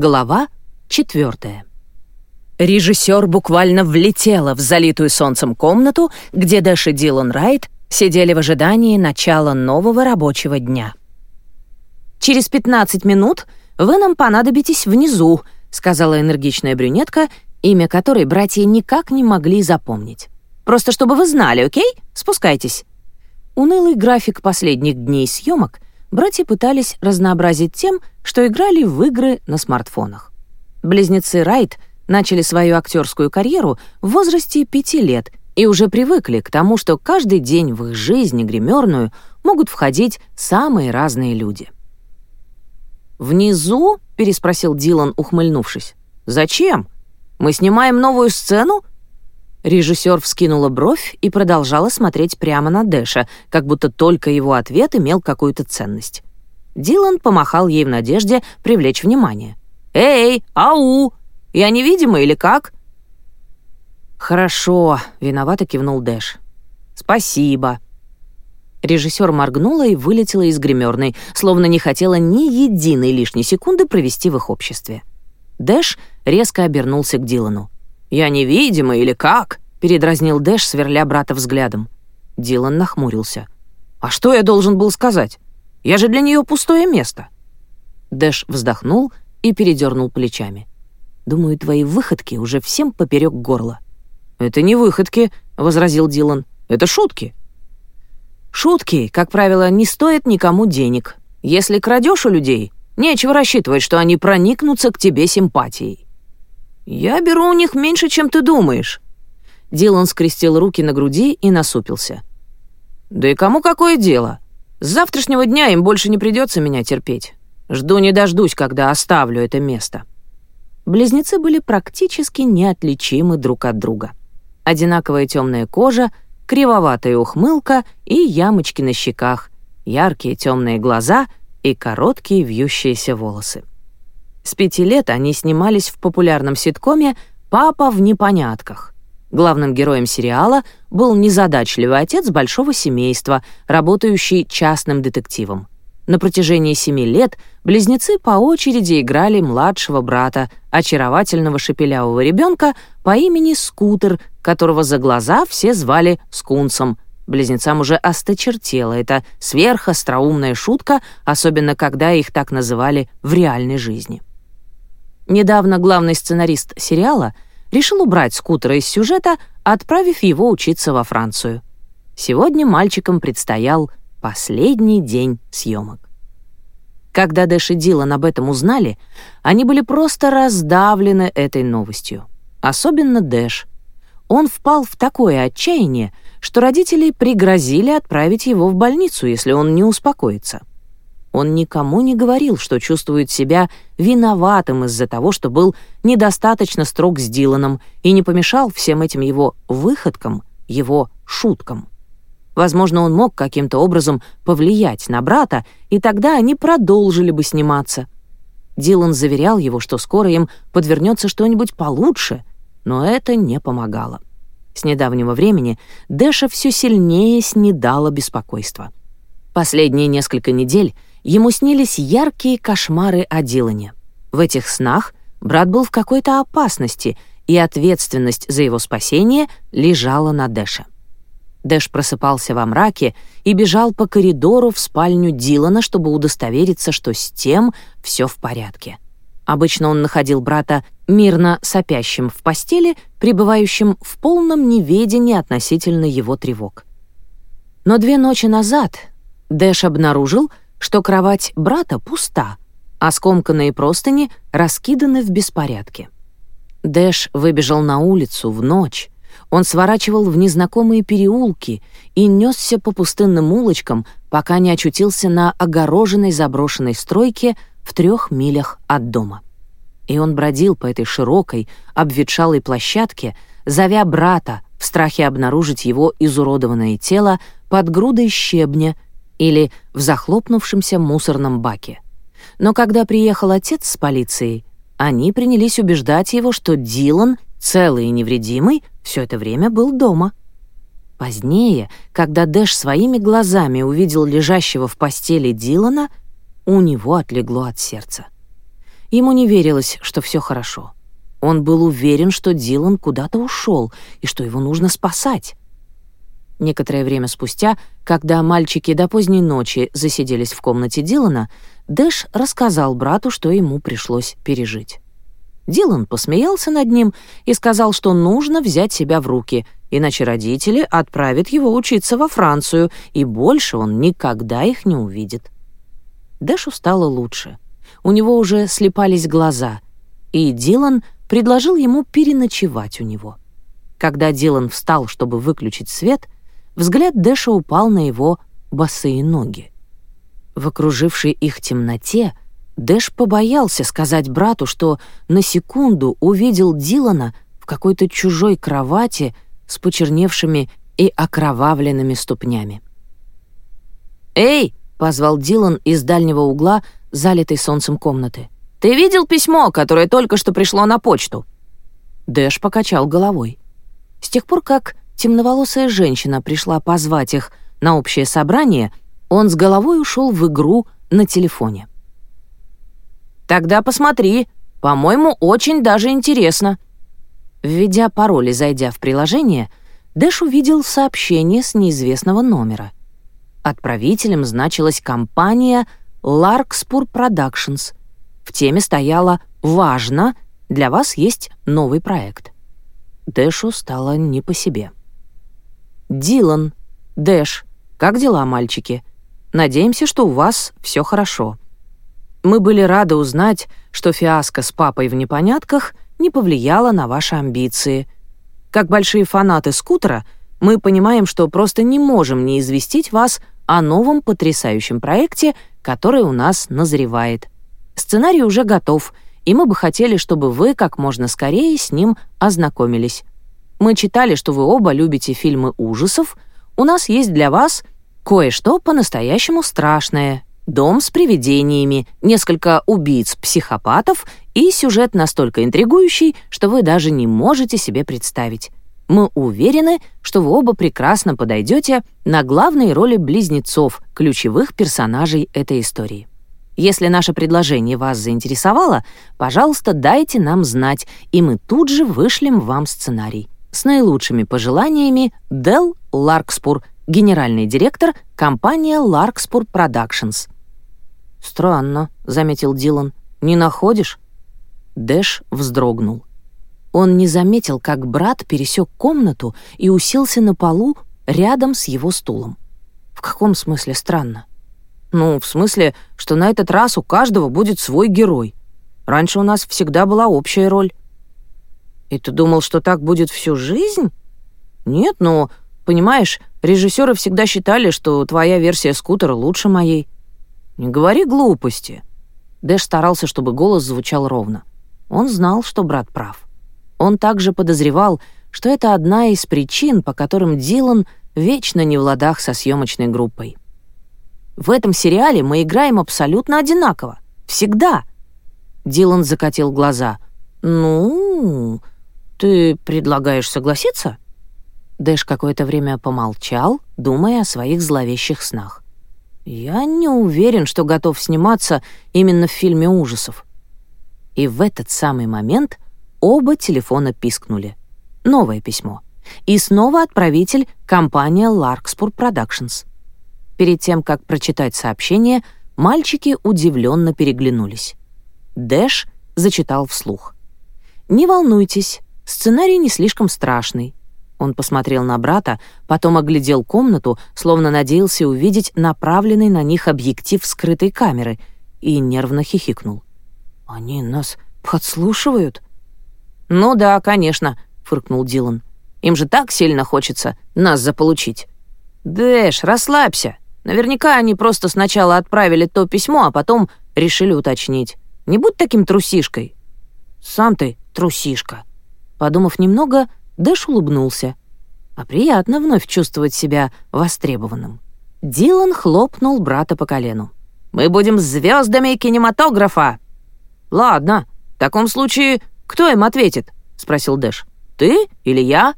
Глава 4. Режиссер буквально влетела в залитую солнцем комнату, где Дэш и Дилан Райт сидели в ожидании начала нового рабочего дня. «Через 15 минут вы нам понадобитесь внизу», — сказала энергичная брюнетка, имя которой братья никак не могли запомнить. «Просто чтобы вы знали, окей? Спускайтесь». Унылый график последних дней съемок — братья пытались разнообразить тем, что играли в игры на смартфонах. Близнецы Райт начали свою актерскую карьеру в возрасте пяти лет и уже привыкли к тому, что каждый день в их жизни гримерную могут входить самые разные люди. «Внизу?» — переспросил Дилан, ухмыльнувшись. «Зачем? Мы снимаем новую сцену Режиссер вскинула бровь и продолжала смотреть прямо на Дэша, как будто только его ответ имел какую-то ценность. Дилан помахал ей в надежде привлечь внимание. «Эй, ау! Я невидима или как?» «Хорошо», — виновато кивнул Дэш. «Спасибо». Режиссер моргнула и вылетела из гримерной, словно не хотела ни единой лишней секунды провести в их обществе. Дэш резко обернулся к Дилану. «Я невидима или как?» — передразнил Дэш, сверля брата взглядом. Дилан нахмурился. «А что я должен был сказать? Я же для нее пустое место». Дэш вздохнул и передернул плечами. «Думаю, твои выходки уже всем поперек горла». «Это не выходки», — возразил Дилан. «Это шутки». «Шутки, как правило, не стоят никому денег. Если крадешь у людей, нечего рассчитывать, что они проникнутся к тебе симпатией». «Я беру у них меньше, чем ты думаешь». Дилан скрестил руки на груди и насупился. «Да и кому какое дело? С завтрашнего дня им больше не придется меня терпеть. Жду не дождусь, когда оставлю это место». Близнецы были практически неотличимы друг от друга. Одинаковая темная кожа, кривоватая ухмылка и ямочки на щеках, яркие темные глаза и короткие вьющиеся волосы. С пяти лет они снимались в популярном ситкоме «Папа в непонятках». Главным героем сериала был незадачливый отец большого семейства, работающий частным детективом. На протяжении семи лет близнецы по очереди играли младшего брата, очаровательного шепелявого ребенка по имени Скутер, которого за глаза все звали Скунсом. Близнецам уже осточертела эта сверхостроумная шутка, особенно когда их так называли в реальной жизни. Недавно главный сценарист сериала решил убрать скутера из сюжета, отправив его учиться во Францию. Сегодня мальчикам предстоял последний день съемок. Когда Дэш и Дилан об этом узнали, они были просто раздавлены этой новостью. Особенно Дэш. Он впал в такое отчаяние, что родители пригрозили отправить его в больницу, если он не успокоится. Он никому не говорил, что чувствует себя виноватым из-за того, что был недостаточно строг с Диланом и не помешал всем этим его выходкам, его шуткам. Возможно, он мог каким-то образом повлиять на брата, и тогда они продолжили бы сниматься. Дилан заверял его, что скоро им подвернется что-нибудь получше, но это не помогало. С недавнего времени Дэша все сильнее снедала беспокойство. Последние несколько недель — Ему снились яркие кошмары о Дилане. В этих снах брат был в какой-то опасности, и ответственность за его спасение лежала на Дэше. Дэш просыпался во мраке и бежал по коридору в спальню Дилана, чтобы удостовериться, что с тем все в порядке. Обычно он находил брата мирно сопящим в постели, пребывающим в полном неведении относительно его тревог. Но две ночи назад Дэш обнаружил, что кровать брата пуста, а скомканные простыни раскиданы в беспорядке. Дэш выбежал на улицу в ночь. Он сворачивал в незнакомые переулки и несся по пустынным улочкам, пока не очутился на огороженной заброшенной стройке в трех милях от дома. И он бродил по этой широкой, обветшалой площадке, зовя брата в страхе обнаружить его изуродованное тело под грудой щебня — или в захлопнувшемся мусорном баке. Но когда приехал отец с полицией, они принялись убеждать его, что Дилан, целый и невредимый, все это время был дома. Позднее, когда Дэш своими глазами увидел лежащего в постели Дилана, у него отлегло от сердца. Ему не верилось, что все хорошо. Он был уверен, что Дилан куда-то ушел и что его нужно спасать. Некоторое время спустя, когда мальчики до поздней ночи засиделись в комнате Дилана, Дэш рассказал брату, что ему пришлось пережить. Дилан посмеялся над ним и сказал, что нужно взять себя в руки, иначе родители отправят его учиться во Францию, и больше он никогда их не увидит. Дэшу стало лучше. У него уже слепались глаза, и Дилан предложил ему переночевать у него. Когда Дилан встал, чтобы выключить свет — Взгляд Дэша упал на его босые ноги. В окружившей их темноте Дэш побоялся сказать брату, что на секунду увидел Дилана в какой-то чужой кровати с почерневшими и окровавленными ступнями. «Эй!» — позвал Дилан из дальнего угла, залитой солнцем комнаты. «Ты видел письмо, которое только что пришло на почту?» Дэш покачал головой. С тех пор, как темноволосая женщина пришла позвать их на общее собрание, он с головой ушел в игру на телефоне. «Тогда посмотри. По-моему, очень даже интересно». Введя пароль и зайдя в приложение, Дэш увидел сообщение с неизвестного номера. Отправителем значилась компания Larkspur Productions. В теме стояло «Важно», для вас есть новый проект. Дэшу стало не по себе. Дилан. Дэш. Как дела, мальчики? Надеемся, что у вас все хорошо. Мы были рады узнать, что фиаско с папой в непонятках не повлияло на ваши амбиции. Как большие фанаты скутера, мы понимаем, что просто не можем не известить вас о новом потрясающем проекте, который у нас назревает. Сценарий уже готов, и мы бы хотели, чтобы вы как можно скорее с ним ознакомились. Мы читали, что вы оба любите фильмы ужасов. У нас есть для вас кое-что по-настоящему страшное. Дом с привидениями, несколько убийц-психопатов и сюжет настолько интригующий, что вы даже не можете себе представить. Мы уверены, что вы оба прекрасно подойдете на главные роли близнецов, ключевых персонажей этой истории. Если наше предложение вас заинтересовало, пожалуйста, дайте нам знать, и мы тут же вышлем вам сценарий. С наилучшими пожеланиями Дел Ларкспур, генеральный директор компании Larkspur Productions. «Странно», — заметил Дилан. «Не находишь?» Дэш вздрогнул. Он не заметил, как брат пересек комнату и уселся на полу рядом с его стулом. «В каком смысле странно?» «Ну, в смысле, что на этот раз у каждого будет свой герой. Раньше у нас всегда была общая роль». И ты думал, что так будет всю жизнь? Нет, но, понимаешь, режиссеры всегда считали, что твоя версия скутера лучше моей. Не говори глупости. Дэш старался, чтобы голос звучал ровно. Он знал, что брат прав. Он также подозревал, что это одна из причин, по которым Дилан вечно не в ладах со съемочной группой. В этом сериале мы играем абсолютно одинаково. Всегда. Дилан закатил глаза. «Ну, «Ты предлагаешь согласиться?» Дэш какое-то время помолчал, думая о своих зловещих снах. «Я не уверен, что готов сниматься именно в фильме ужасов». И в этот самый момент оба телефона пискнули. Новое письмо. И снова отправитель — компания Larkspur Productions. Перед тем, как прочитать сообщение, мальчики удивленно переглянулись. Дэш зачитал вслух. «Не волнуйтесь, Сценарий не слишком страшный. Он посмотрел на брата, потом оглядел комнату, словно надеялся увидеть направленный на них объектив скрытой камеры, и нервно хихикнул. «Они нас подслушивают?» «Ну да, конечно», — фыркнул Дилан. «Им же так сильно хочется нас заполучить». «Дэш, расслабься. Наверняка они просто сначала отправили то письмо, а потом решили уточнить. Не будь таким трусишкой». «Сам ты трусишка», Подумав немного, Дэш улыбнулся. А приятно вновь чувствовать себя востребованным. Дилан хлопнул брата по колену. «Мы будем звездами кинематографа!» «Ладно, в таком случае кто им ответит?» — спросил Дэш. «Ты или я?»